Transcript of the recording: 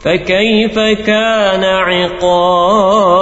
فكيف كان عقاب